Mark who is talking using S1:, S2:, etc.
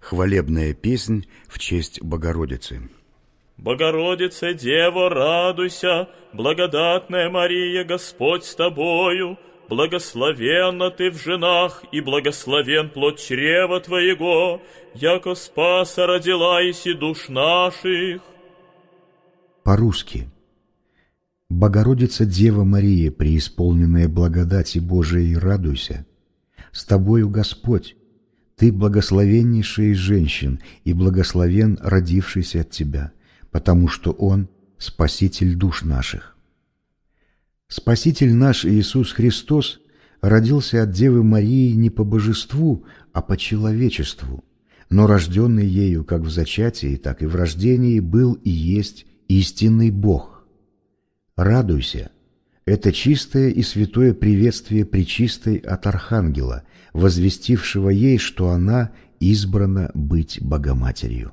S1: Хвалебная песнь в честь Богородицы.
S2: Богородица, Дева, радуйся, благодатная Мария, Господь с тобою, благословенна ты в женах, и благословен плод чрева твоего, яко спаса родила иси душ наших.
S3: По-русски. Богородица Дева Мария, преисполненная благодати Божией, радуйся. С тобою Господь, ты благословеннейшая из женщин, и благословен родившийся от тебя, потому что Он – Спаситель душ наших. Спаситель наш Иисус Христос родился от Девы Марии не по божеству, а по человечеству, но рожденный ею как в зачатии, так и в рождении был и есть истинный Бог. Радуйся! Это чистое и святое приветствие Пречистой от Архангела, возвестившего ей, что она избрана быть Богоматерью.